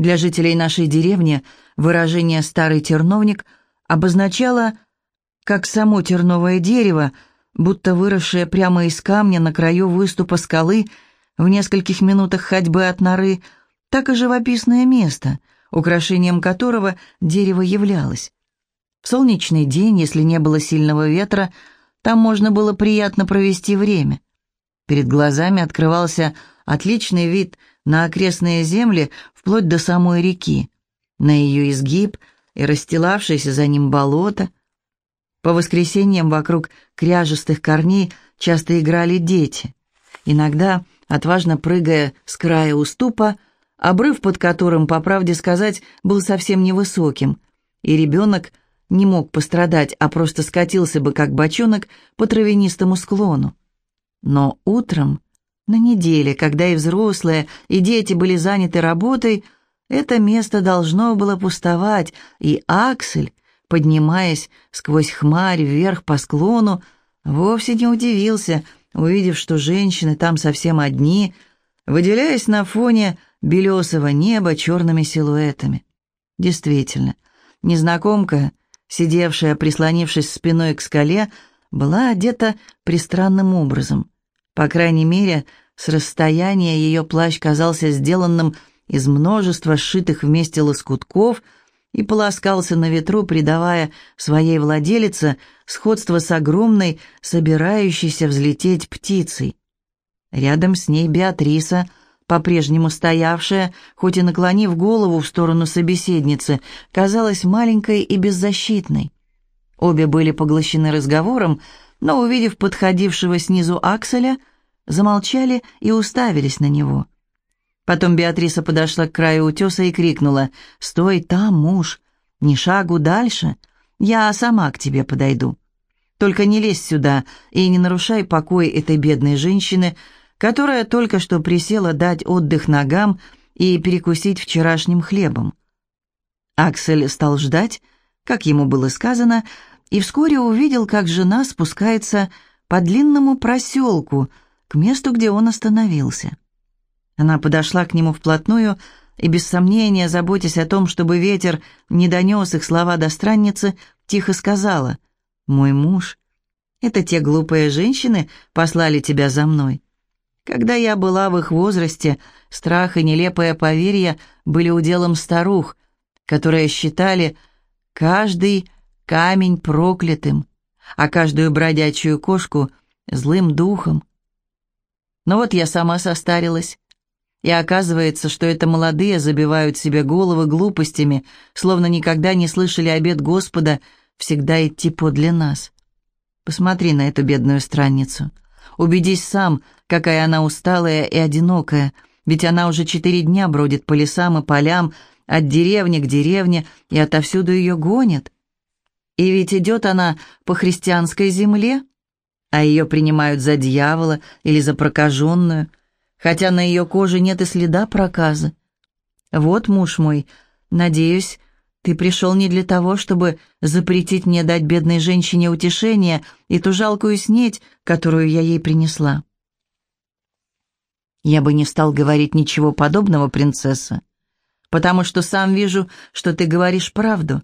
Для жителей нашей деревни выражение «старый терновник» обозначало как само терновое дерево, будто выросшее прямо из камня на краю выступа скалы в нескольких минутах ходьбы от норы, так и живописное место, украшением которого дерево являлось. В солнечный день, если не было сильного ветра, там можно было приятно провести время. Перед глазами открывался отличный вид на окрестные земли вплоть до самой реки, на ее изгиб и расстилавшееся за ним болото. По воскресеньям вокруг кряжестых корней часто играли дети. Иногда, отважно прыгая с края уступа, обрыв под которым, по правде сказать, был совсем невысоким, и ребенок не мог пострадать, а просто скатился бы, как бочонок, по травянистому склону. Но утром, на неделе, когда и взрослые, и дети были заняты работой, это место должно было пустовать, и Аксель, поднимаясь сквозь хмарь вверх по склону, вовсе не удивился, увидев, что женщины там совсем одни, выделяясь на фоне белесого неба черными силуэтами. Действительно, незнакомка сидевшая, прислонившись спиной к скале, была одета пристранным образом. По крайней мере, с расстояния ее плащ казался сделанным из множества сшитых вместе лоскутков и полоскался на ветру, придавая своей владелице сходство с огромной, собирающейся взлететь птицей. Рядом с ней Беатриса — по-прежнему стоявшая, хоть и наклонив голову в сторону собеседницы, казалась маленькой и беззащитной. Обе были поглощены разговором, но, увидев подходившего снизу Акселя, замолчали и уставились на него. Потом Беатриса подошла к краю утеса и крикнула «Стой там, муж! Ни шагу дальше! Я сама к тебе подойду. Только не лезь сюда и не нарушай покой этой бедной женщины, которая только что присела дать отдых ногам и перекусить вчерашним хлебом. Аксель стал ждать, как ему было сказано, и вскоре увидел, как жена спускается по длинному проселку к месту, где он остановился. Она подошла к нему вплотную и, без сомнения, заботясь о том, чтобы ветер не донес их слова до странницы, тихо сказала, «Мой муж, это те глупые женщины послали тебя за мной. Когда я была в их возрасте, страх и нелепое поверье были уделом старух, которые считали каждый камень проклятым, а каждую бродячую кошку злым духом. Но вот я сама состарилась, и оказывается, что это молодые забивают себе головы глупостями, словно никогда не слышали обет Господа всегда идти подле нас. Посмотри на эту бедную странницу. Убедись сам, какая она усталая и одинокая, ведь она уже четыре дня бродит по лесам и полям, от деревни к деревне, и отовсюду ее гонят. И ведь идет она по христианской земле, а ее принимают за дьявола или за прокаженную, хотя на ее коже нет и следа проказа. Вот, муж мой, надеюсь, ты пришел не для того, чтобы запретить мне дать бедной женщине утешение и ту жалкую снеть, которую я ей принесла. Я бы не стал говорить ничего подобного, принцесса, потому что сам вижу, что ты говоришь правду.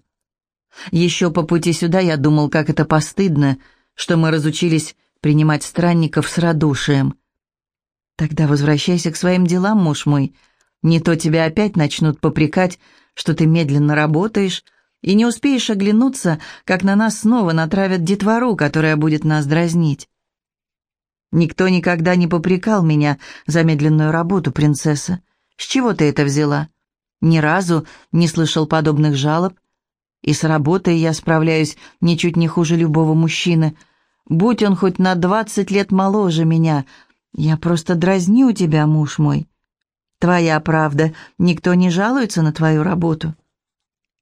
Еще по пути сюда я думал, как это постыдно, что мы разучились принимать странников с радушием. Тогда возвращайся к своим делам, муж мой. Не то тебя опять начнут попрекать, что ты медленно работаешь, и не успеешь оглянуться, как на нас снова натравят детвору, которая будет нас дразнить. Никто никогда не попрекал меня за медленную работу, принцесса. С чего ты это взяла? Ни разу не слышал подобных жалоб. И с работой я справляюсь ничуть не хуже любого мужчины. Будь он хоть на двадцать лет моложе меня, я просто дразню тебя, муж мой. Твоя правда, никто не жалуется на твою работу.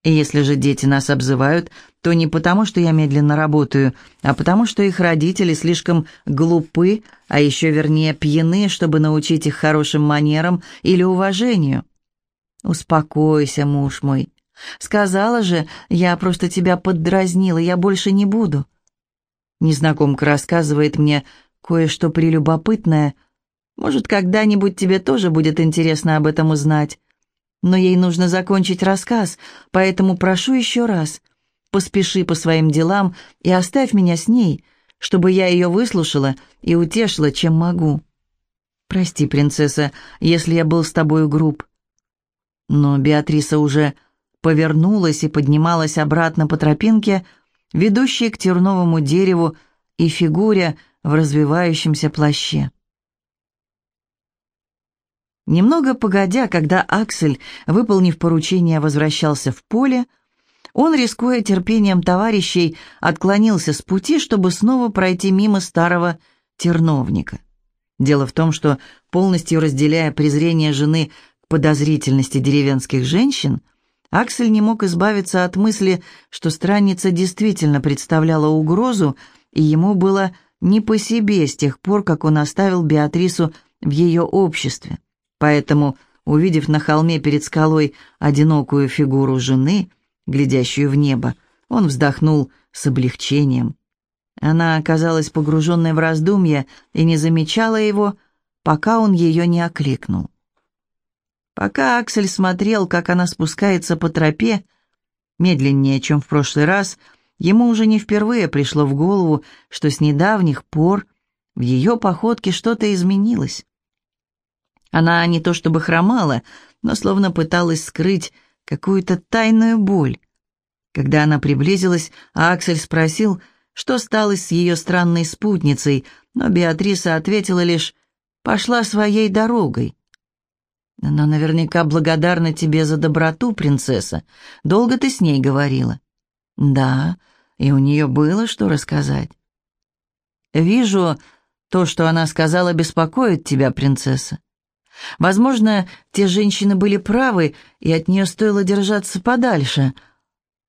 Если же дети нас обзывают, то не потому, что я медленно работаю, а потому, что их родители слишком глупы, а еще вернее пьяны, чтобы научить их хорошим манерам или уважению. Успокойся, муж мой. Сказала же, я просто тебя поддразнила, я больше не буду. Незнакомка рассказывает мне кое-что прелюбопытное, может, когда-нибудь тебе тоже будет интересно об этом узнать. но ей нужно закончить рассказ, поэтому прошу еще раз, поспеши по своим делам и оставь меня с ней, чтобы я ее выслушала и утешила, чем могу. Прости, принцесса, если я был с тобою груб. Но Беатриса уже повернулась и поднималась обратно по тропинке, ведущей к терновому дереву и фигуре в развивающемся плаще. Немного погодя, когда Аксель, выполнив поручение, возвращался в поле, он, рискуя терпением товарищей, отклонился с пути, чтобы снова пройти мимо старого терновника. Дело в том, что, полностью разделяя презрение жены к подозрительности деревенских женщин, Аксель не мог избавиться от мысли, что странница действительно представляла угрозу, и ему было не по себе с тех пор, как он оставил Беатрису в ее обществе. Поэтому, увидев на холме перед скалой одинокую фигуру жены, глядящую в небо, он вздохнул с облегчением. Она оказалась погруженной в раздумья и не замечала его, пока он ее не окликнул. Пока Аксель смотрел, как она спускается по тропе, медленнее, чем в прошлый раз, ему уже не впервые пришло в голову, что с недавних пор в ее походке что-то изменилось. Она не то чтобы хромала, но словно пыталась скрыть какую-то тайную боль. Когда она приблизилась, Аксель спросил, что стало с ее странной спутницей, но Беатриса ответила лишь «пошла своей дорогой». «Она наверняка благодарна тебе за доброту, принцесса. Долго ты с ней говорила?» «Да, и у нее было что рассказать». «Вижу, то, что она сказала, беспокоит тебя, принцесса. Возможно, те женщины были правы, и от нее стоило держаться подальше.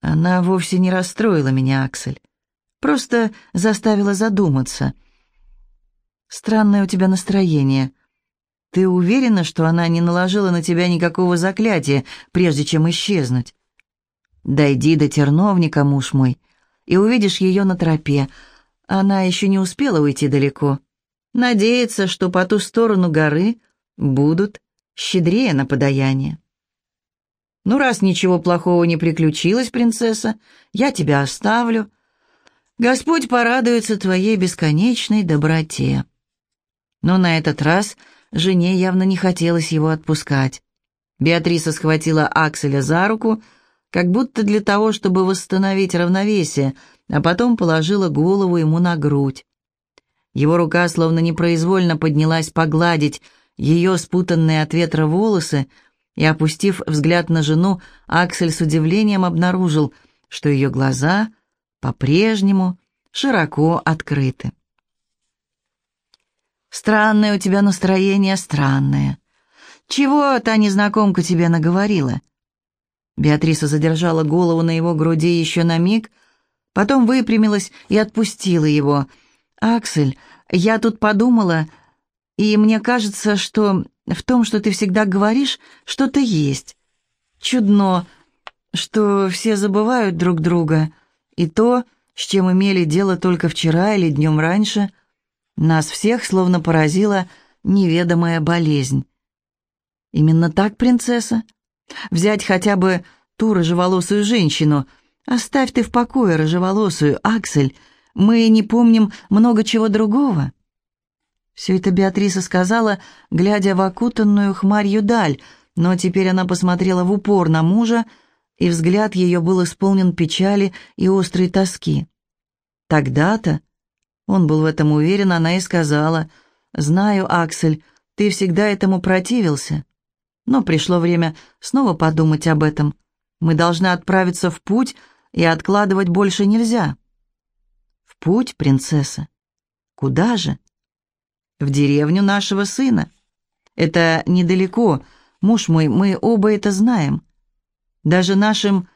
Она вовсе не расстроила меня, Аксель. Просто заставила задуматься. Странное у тебя настроение. Ты уверена, что она не наложила на тебя никакого заклятия, прежде чем исчезнуть? Дойди до терновника, муж мой, и увидишь ее на тропе. Она еще не успела уйти далеко. Надеется, что по ту сторону горы будут щедрее на подаяние. «Ну, раз ничего плохого не приключилось, принцесса, я тебя оставлю. Господь порадуется твоей бесконечной доброте». Но на этот раз жене явно не хотелось его отпускать. Беатриса схватила Акселя за руку, как будто для того, чтобы восстановить равновесие, а потом положила голову ему на грудь. Его рука словно непроизвольно поднялась погладить ее спутанные от ветра волосы, и, опустив взгляд на жену, Аксель с удивлением обнаружил, что ее глаза по-прежнему широко открыты. «Странное у тебя настроение, странное. Чего та незнакомка тебе наговорила?» Беатриса задержала голову на его груди еще на миг, потом выпрямилась и отпустила его. «Аксель, я тут подумала, и мне кажется, что в том, что ты всегда говоришь, что-то есть. Чудно, что все забывают друг друга, и то, с чем имели дело только вчера или днем раньше, нас всех словно поразила неведомая болезнь. Именно так, принцесса? Взять хотя бы ту рыжеволосую женщину. Оставь ты в покое рыжеволосую, Аксель. Мы не помним много чего другого. Все это Беатриса сказала, глядя в окутанную хмарью даль, но теперь она посмотрела в упор на мужа, и взгляд ее был исполнен печали и острой тоски. Тогда-то, он был в этом уверен, она и сказала, «Знаю, Аксель, ты всегда этому противился». Но пришло время снова подумать об этом. Мы должны отправиться в путь, и откладывать больше нельзя. В путь, принцесса? Куда же? в деревню нашего сына. Это недалеко, муж мой, мы оба это знаем. Даже нашим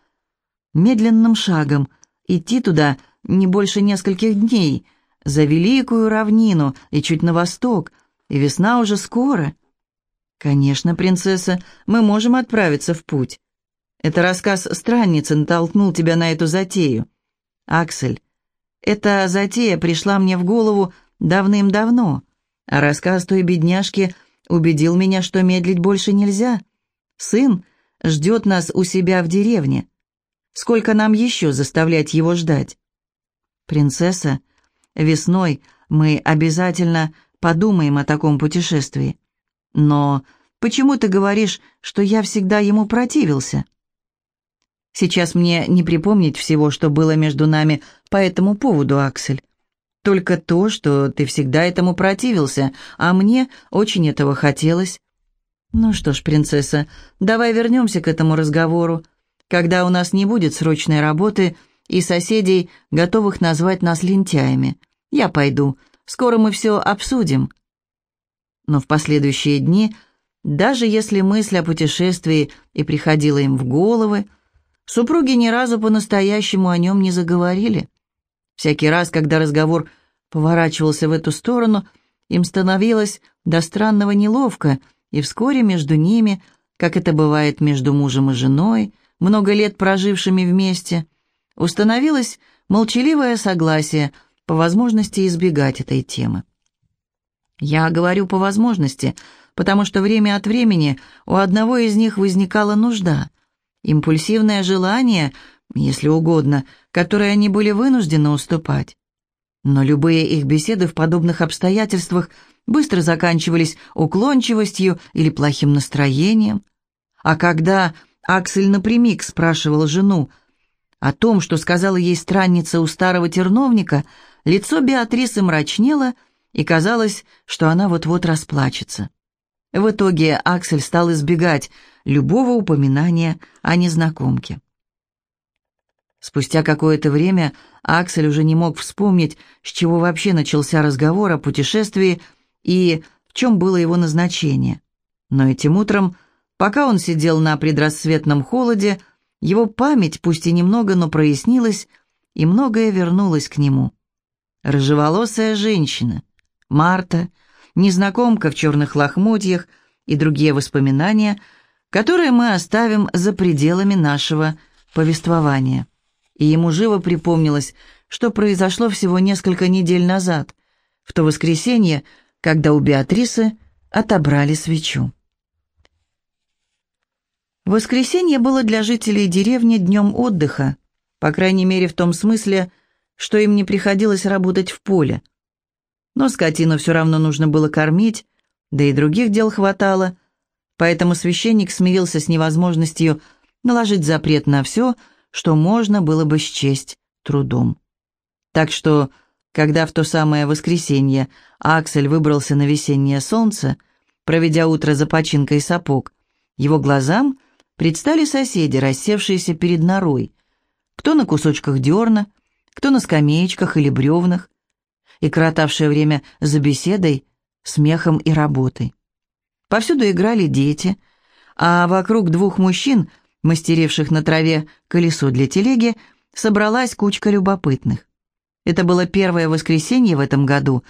медленным шагом идти туда не больше нескольких дней, за великую равнину и чуть на восток, и весна уже скоро. Конечно, принцесса, мы можем отправиться в путь. Это рассказ странницы натолкнул тебя на эту затею. Аксель, эта затея пришла мне в голову давным-давно. А рассказ той бедняжки убедил меня, что медлить больше нельзя. Сын ждет нас у себя в деревне. Сколько нам еще заставлять его ждать? Принцесса, весной мы обязательно подумаем о таком путешествии. Но почему ты говоришь, что я всегда ему противился? Сейчас мне не припомнить всего, что было между нами по этому поводу, Аксель. Только то, что ты всегда этому противился, а мне очень этого хотелось. Ну что ж, принцесса, давай вернемся к этому разговору, когда у нас не будет срочной работы и соседей, готовых назвать нас лентяями. Я пойду, скоро мы все обсудим. Но в последующие дни, даже если мысль о путешествии и приходила им в головы, Супруги ни разу по-настоящему о нем не заговорили. Всякий раз, когда разговор поворачивался в эту сторону, им становилось до странного неловко, и вскоре между ними, как это бывает между мужем и женой, много лет прожившими вместе, установилось молчаливое согласие по возможности избегать этой темы. Я говорю по возможности, потому что время от времени у одного из них возникала нужда, импульсивное желание, если угодно, которое они были вынуждены уступать. Но любые их беседы в подобных обстоятельствах быстро заканчивались уклончивостью или плохим настроением. А когда Аксель напрямик спрашивал жену о том, что сказала ей странница у старого терновника, лицо Беатрисы мрачнело, и казалось, что она вот-вот расплачется. В итоге Аксель стал избегать любого упоминания о незнакомке. Спустя какое-то время Аксель уже не мог вспомнить, с чего вообще начался разговор о путешествии и в чем было его назначение. Но этим утром, пока он сидел на предрассветном холоде, его память, пусть и немного, но прояснилась, и многое вернулось к нему. Рыжеволосая женщина, Марта, незнакомка в черных лохмотьях и другие воспоминания – которые мы оставим за пределами нашего повествования. И ему живо припомнилось, что произошло всего несколько недель назад, в то воскресенье, когда у Беатрисы отобрали свечу. Воскресенье было для жителей деревни днем отдыха, по крайней мере в том смысле, что им не приходилось работать в поле. Но скотину все равно нужно было кормить, да и других дел хватало, Поэтому священник смирился с невозможностью наложить запрет на все, что можно было бы счесть трудом. Так что, когда в то самое воскресенье Аксель выбрался на весеннее солнце, проведя утро за починкой сапог, его глазам предстали соседи, рассевшиеся перед норой, кто на кусочках дерна, кто на скамеечках или бревнах, и коротавшее время за беседой, смехом и работой. Повсюду играли дети, а вокруг двух мужчин, мастеривших на траве колесо для телеги, собралась кучка любопытных. Это было первое воскресенье в этом году,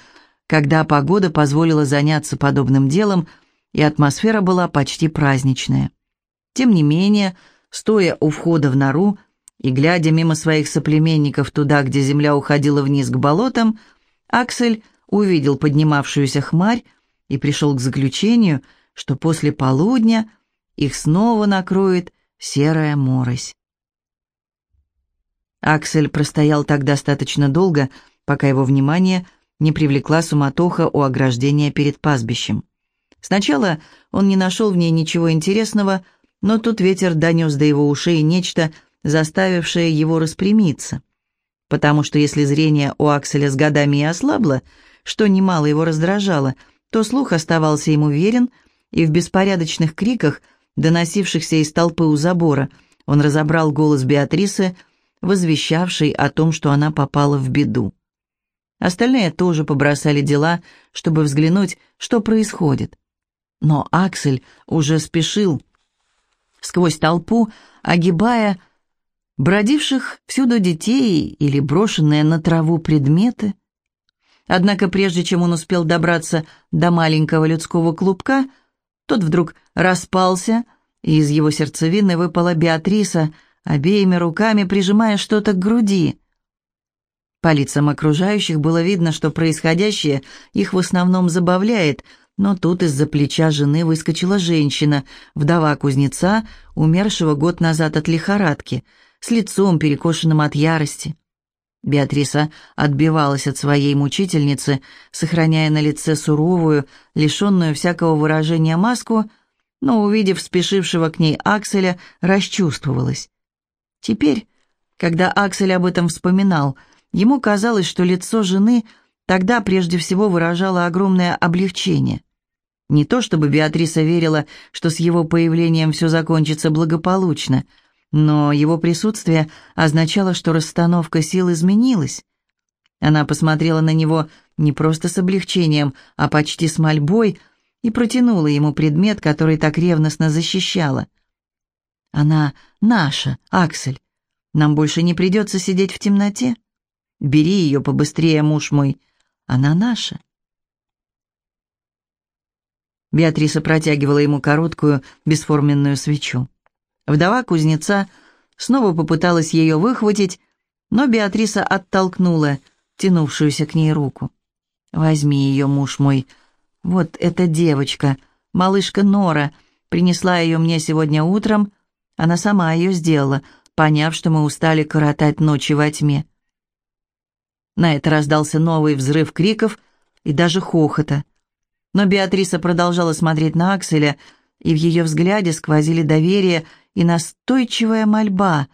когда погода позволила заняться подобным делом, и атмосфера была почти праздничная. Тем не менее, стоя у входа в нору и глядя мимо своих соплеменников туда, где земля уходила вниз к болотам, Аксель увидел поднимавшуюся хмарь и пришел к заключению, что после полудня их снова накроет серая морось. Аксель простоял так достаточно долго, пока его внимание не привлекла суматоха у ограждения перед пастбищем. Сначала он не нашел в ней ничего интересного, но тут ветер донес до его ушей нечто, заставившее его распрямиться. Потому что если зрение у Акселя с годами и ослабло, что немало его раздражало, то слух оставался ему верен, и в беспорядочных криках, доносившихся из толпы у забора, он разобрал голос Беатрисы, возвещавшей о том, что она попала в беду. Остальные тоже побросали дела, чтобы взглянуть, что происходит. Но Аксель уже спешил сквозь толпу, огибая бродивших всюду детей или брошенные на траву предметы, Однако прежде чем он успел добраться до маленького людского клубка, тот вдруг распался, и из его сердцевины выпала Беатриса, обеими руками прижимая что-то к груди. По лицам окружающих было видно, что происходящее их в основном забавляет, Но тут из-за плеча жены выскочила женщина, вдова кузнеца, умершего год назад от лихорадки, с лицом, перекошенным от ярости. Беатриса отбивалась от своей мучительницы, сохраняя на лице суровую, лишенную всякого выражения маску, но, увидев спешившего к ней Акселя, расчувствовалась. Теперь, когда Аксель об этом вспоминал, ему казалось, что лицо жены тогда прежде всего выражало огромное облегчение. Не то чтобы Беатриса верила, что с его появлением все закончится благополучно — но его присутствие означало, что расстановка сил изменилась. Она посмотрела на него не просто с облегчением, а почти с мольбой и протянула ему предмет, который так ревностно защищала. «Она наша, Аксель. Нам больше не придется сидеть в темноте. Бери ее побыстрее, муж мой. Она наша». Беатриса протягивала ему короткую, бесформенную свечу. Вдова кузнеца снова попыталась ее выхватить, но Беатриса оттолкнула тянувшуюся к ней руку. «Возьми ее, муж мой. Вот эта девочка, малышка Нора, принесла ее мне сегодня утром. Она сама ее сделала, поняв, что мы устали коротать ночи во тьме». На это раздался новый взрыв криков и даже хохота. Но Беатриса продолжала смотреть на Акселя, и в ее взгляде сквозили доверие и настойчивая мольба.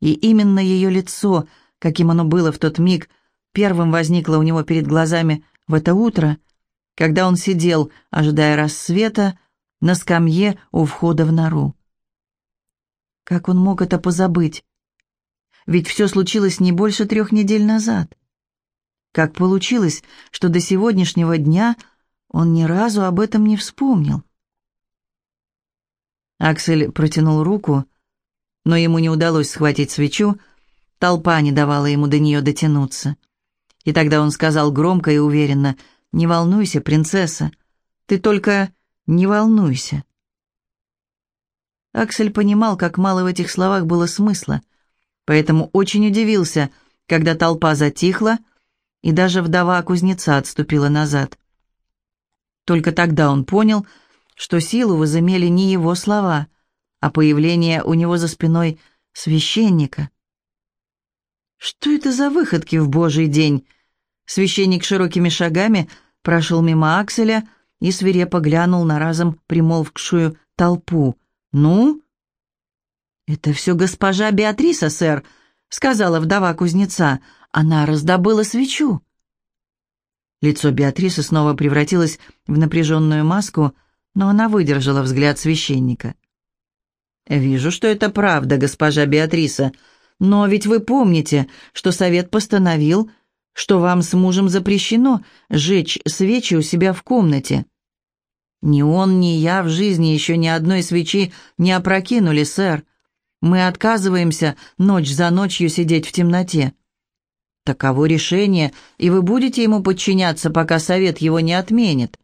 И именно ее лицо, каким оно было в тот миг, первым возникло у него перед глазами в это утро, когда он сидел, ожидая рассвета, на скамье у входа в нору. Как он мог это позабыть? Ведь все случилось не больше трех недель назад. Как получилось, что до сегодняшнего дня он ни разу об этом не вспомнил? Аксель протянул руку, но ему не удалось схватить свечу, толпа не давала ему до нее дотянуться. И тогда он сказал громко и уверенно, «Не волнуйся, принцесса, ты только не волнуйся». Аксель понимал, как мало в этих словах было смысла, поэтому очень удивился, когда толпа затихла, и даже вдова кузнеца отступила назад. Только тогда он понял, что силу возымели не его слова, а появление у него за спиной священника. Что это за выходки в Божий день? Священник широкими шагами прошел мимо Акселя и свирепо глянул на разом примолвкшую толпу. «Ну?» «Это все госпожа Беатриса, сэр», — сказала вдова кузнеца. «Она раздобыла свечу». Лицо Беатрисы снова превратилось в напряженную маску, но она выдержала взгляд священника. «Вижу, что это правда, госпожа Беатриса, но ведь вы помните, что совет постановил, что вам с мужем запрещено жечь свечи у себя в комнате». «Ни он, ни я в жизни еще ни одной свечи не опрокинули, сэр. Мы отказываемся ночь за ночью сидеть в темноте». «Таково решение, и вы будете ему подчиняться, пока совет его не отменит».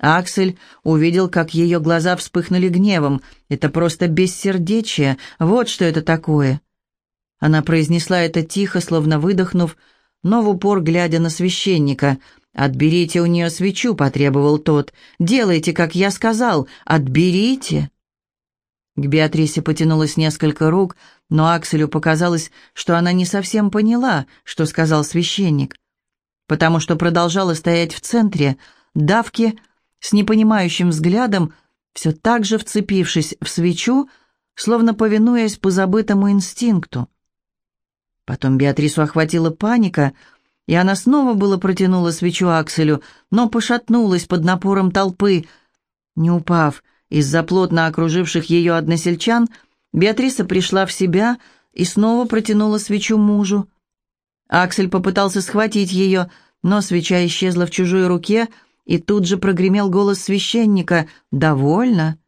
Аксель увидел, как ее глаза вспыхнули гневом. «Это просто бессердечие. Вот что это такое». Она произнесла это тихо, словно выдохнув, но в упор глядя на священника. «Отберите у нее свечу», — потребовал тот. «Делайте, как я сказал. Отберите». К Беатрисе потянулось несколько рук, но Акселю показалось, что она не совсем поняла, что сказал священник, потому что продолжала стоять в центре давки, с непонимающим взглядом, все так же вцепившись в свечу, словно повинуясь позабытому инстинкту. Потом Беатрису охватила паника, и она снова было протянула свечу Акселю, но пошатнулась под напором толпы. Не упав из-за плотно окруживших ее односельчан, Беатриса пришла в себя и снова протянула свечу мужу. Аксель попытался схватить ее, но свеча исчезла в чужой руке — и тут же прогремел голос священника «Довольно?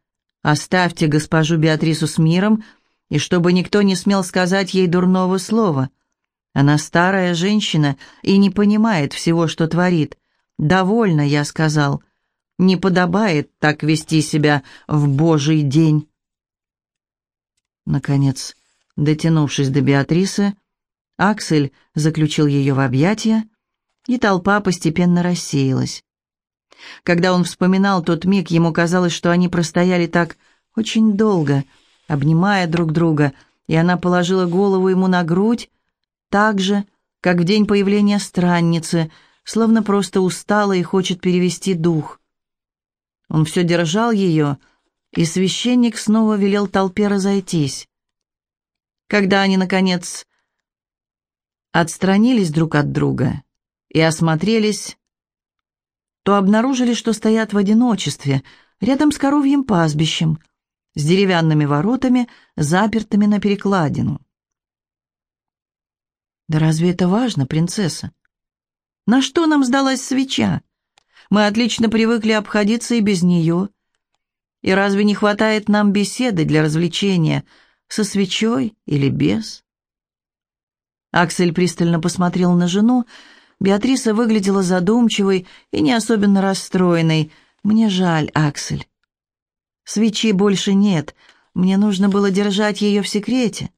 Оставьте госпожу Беатрису с миром, и чтобы никто не смел сказать ей дурного слова. Она старая женщина и не понимает всего, что творит. Довольно, я сказал. Не подобает так вести себя в Божий день». Наконец, дотянувшись до Беатрисы, Аксель заключил ее в объятия, и толпа постепенно рассеялась. Когда он вспоминал тот миг, ему казалось, что они простояли так очень долго, обнимая друг друга, и она положила голову ему на грудь, так же, как в день появления странницы, словно просто устала и хочет перевести дух. Он все держал ее, и священник снова велел толпе разойтись. Когда они, наконец, отстранились друг от друга и осмотрелись, то обнаружили, что стоят в одиночестве, рядом с коровьим пастбищем, с деревянными воротами, запертыми на перекладину. «Да разве это важно, принцесса? На что нам сдалась свеча? Мы отлично привыкли обходиться и без нее. И разве не хватает нам беседы для развлечения, со свечой или без?» Аксель пристально посмотрел на жену, Беатриса выглядела задумчивой и не особенно расстроенной. «Мне жаль, Аксель. Свечи больше нет. Мне нужно было держать ее в секрете,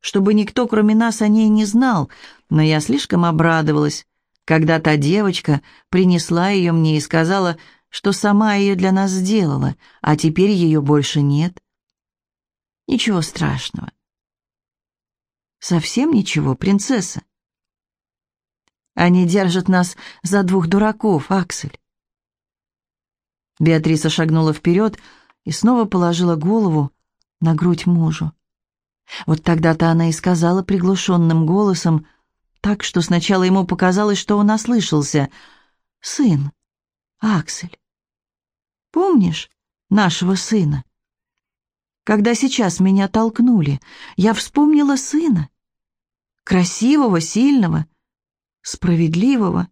чтобы никто, кроме нас, о ней не знал. Но я слишком обрадовалась, когда та девочка принесла ее мне и сказала, что сама ее для нас сделала, а теперь ее больше нет. Ничего страшного. Совсем ничего, принцесса. Они держат нас за двух дураков, Аксель. Беатриса шагнула вперед и снова положила голову на грудь мужу. Вот тогда-то она и сказала приглушенным голосом, так что сначала ему показалось, что он ослышался. «Сын, Аксель, помнишь нашего сына? Когда сейчас меня толкнули, я вспомнила сына, красивого, сильного, справедливого.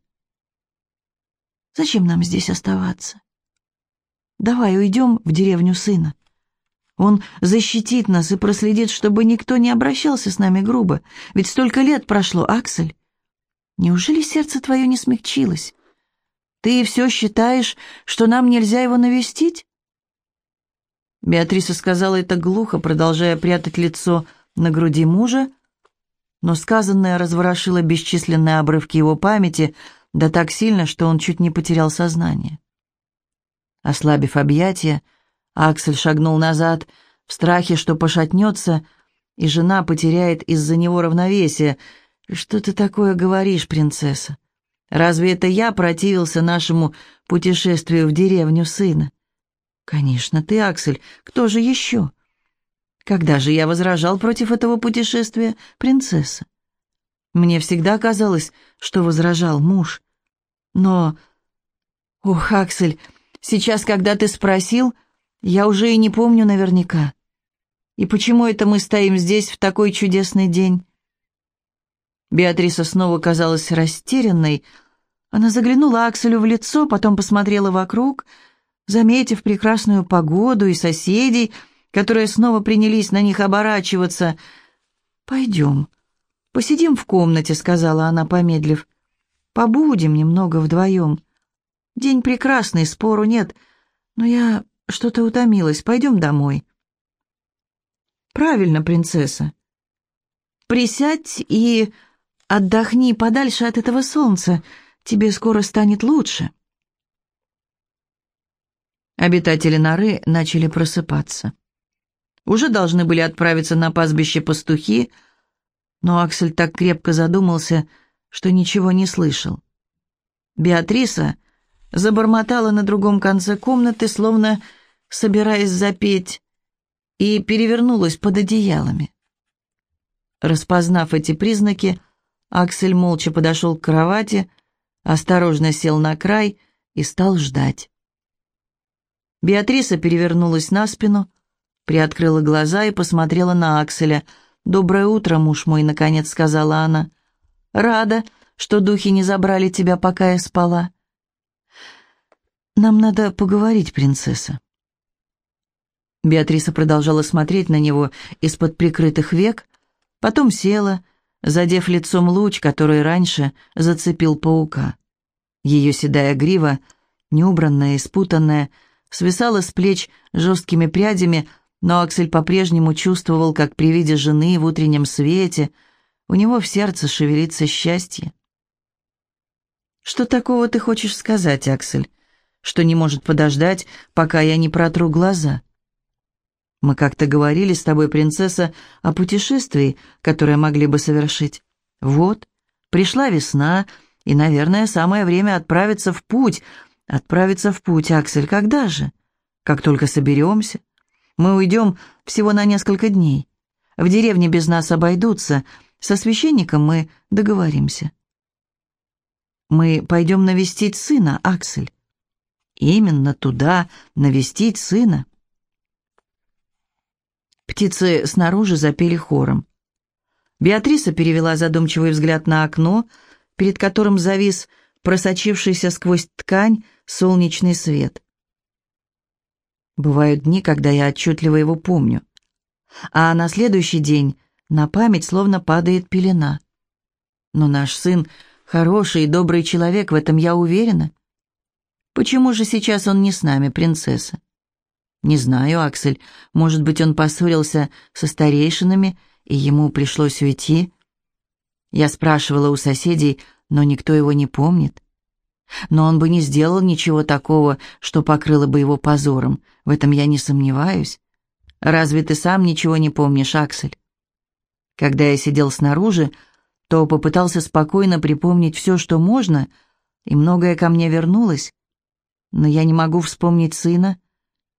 Зачем нам здесь оставаться? Давай уйдем в деревню сына. Он защитит нас и проследит, чтобы никто не обращался с нами грубо. Ведь столько лет прошло, Аксель. Неужели сердце твое не смягчилось? Ты все считаешь, что нам нельзя его навестить? Беатриса сказала это глухо, продолжая прятать лицо на груди мужа, но сказанное разворошило бесчисленные обрывки его памяти, да так сильно, что он чуть не потерял сознание. Ослабив объятия, Аксель шагнул назад, в страхе, что пошатнется, и жена потеряет из-за него равновесие. «Что ты такое говоришь, принцесса? Разве это я противился нашему путешествию в деревню сына?» «Конечно, ты, Аксель. Кто же еще?» Когда же я возражал против этого путешествия, принцесса? Мне всегда казалось, что возражал муж. Но... Ох, Аксель, сейчас, когда ты спросил, я уже и не помню наверняка. И почему это мы стоим здесь в такой чудесный день? Беатриса снова казалась растерянной. Она заглянула Акселю в лицо, потом посмотрела вокруг, заметив прекрасную погоду и соседей, которые снова принялись на них оборачиваться. «Пойдем, посидим в комнате», — сказала она, помедлив. «Побудем немного вдвоем. День прекрасный, спору нет, но я что-то утомилась. Пойдем домой». «Правильно, принцесса. Присядь и отдохни подальше от этого солнца. Тебе скоро станет лучше». Обитатели норы начали просыпаться. Уже должны были отправиться на пастбище пастухи, но Аксель так крепко задумался, что ничего не слышал. Беатриса забормотала на другом конце комнаты, словно собираясь запеть, и перевернулась под одеялами. Распознав эти признаки, Аксель молча подошел к кровати, осторожно сел на край и стал ждать. Беатриса перевернулась на спину, приоткрыла глаза и посмотрела на Акселя. «Доброе утро, муж мой», — наконец сказала она. «Рада, что духи не забрали тебя, пока я спала». «Нам надо поговорить, принцесса». Беатриса продолжала смотреть на него из-под прикрытых век, потом села, задев лицом луч, который раньше зацепил паука. Ее седая грива, неубранная и спутанная, свисала с плеч жесткими прядями, но Аксель по-прежнему чувствовал, как при виде жены в утреннем свете у него в сердце шевелится счастье. «Что такого ты хочешь сказать, Аксель? что не может подождать, пока я не протру глаза. Мы как-то говорили с тобой, принцесса, о путешествии, которое могли бы совершить. Вот, пришла весна, и, наверное, самое время отправиться в путь. Отправиться в путь, Аксель, когда же? Как только соберемся. Мы уйдем всего на несколько дней. В деревне без нас обойдутся. Со священником мы договоримся. Мы пойдем навестить сына, Аксель. Именно туда, навестить сына. Птицы снаружи запели хором. Беатриса перевела задумчивый взгляд на окно, перед которым завис просочившийся сквозь ткань солнечный свет. Бывают дни, когда я отчетливо его помню, а на следующий день на память словно падает пелена. Но наш сын хороший и добрый человек, в этом я уверена. Почему же сейчас он не с нами, принцесса? Не знаю, Аксель, может быть, он поссорился со старейшинами, и ему пришлось уйти? Я спрашивала у соседей, но никто его не помнит. Но он бы не сделал ничего такого, что покрыло бы его позором, в этом я не сомневаюсь. Разве ты сам ничего не помнишь, Аксель? Когда я сидел снаружи, то попытался спокойно припомнить все, что можно, и многое ко мне вернулось. Но я не могу вспомнить сына,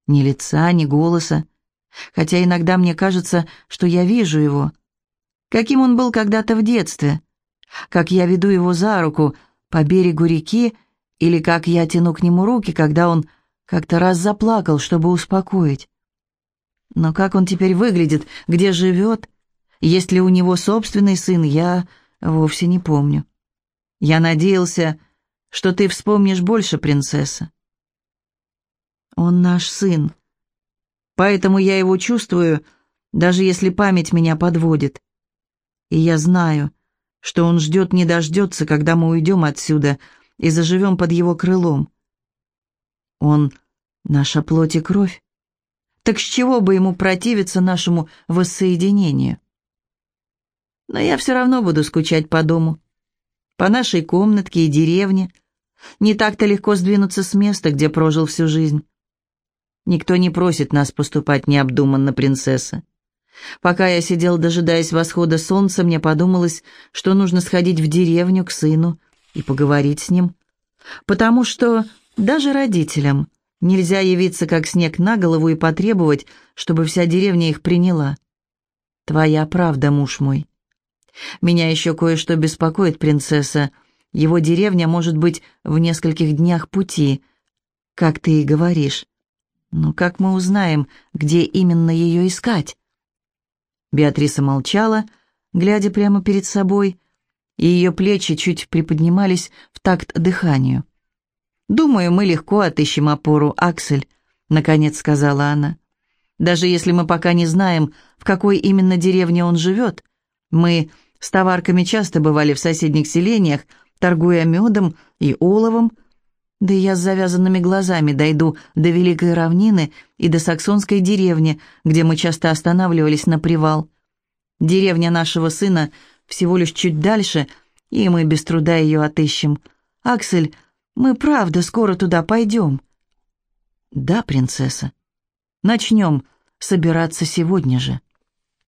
ни лица, ни голоса, хотя иногда мне кажется, что я вижу его. Каким он был когда-то в детстве, как я веду его за руку по берегу реки, или как я тяну к нему руки, когда он как-то раз заплакал, чтобы успокоить. Но как он теперь выглядит, где живет, есть ли у него собственный сын, я вовсе не помню. Я надеялся, что ты вспомнишь больше, принцесса. Он наш сын. Поэтому я его чувствую, даже если память меня подводит. И я знаю, что он ждет не дождется, когда мы уйдем отсюда и заживем под его крылом. Он наша плоть и кровь. Так с чего бы ему противиться нашему воссоединению? Но я все равно буду скучать по дому, по нашей комнатке и деревне. Не так-то легко сдвинуться с места, где прожил всю жизнь. Никто не просит нас поступать необдуманно, принцесса. Пока я сидел, дожидаясь восхода солнца, мне подумалось, что нужно сходить в деревню к сыну и поговорить с ним. Потому что даже родителям нельзя явиться как снег на голову и потребовать, чтобы вся деревня их приняла. Твоя правда, муж мой. Меня еще кое-что беспокоит, принцесса. Его деревня может быть в нескольких днях пути, как ты и говоришь. Но как мы узнаем, где именно ее искать? Беатриса молчала, глядя прямо перед собой, и ее плечи чуть приподнимались в такт дыханию. «Думаю, мы легко отыщем опору, Аксель», — наконец сказала она. «Даже если мы пока не знаем, в какой именно деревне он живет, мы с товарками часто бывали в соседних селениях, торгуя медом и оловом, да я с завязанными глазами дойду до Великой равнины и до саксонской деревни, где мы часто останавливались на привал. Деревня нашего сына всего лишь чуть дальше, и мы без труда ее отыщем. Аксель, мы правда скоро туда пойдем. Да, принцесса. Начнем собираться сегодня же.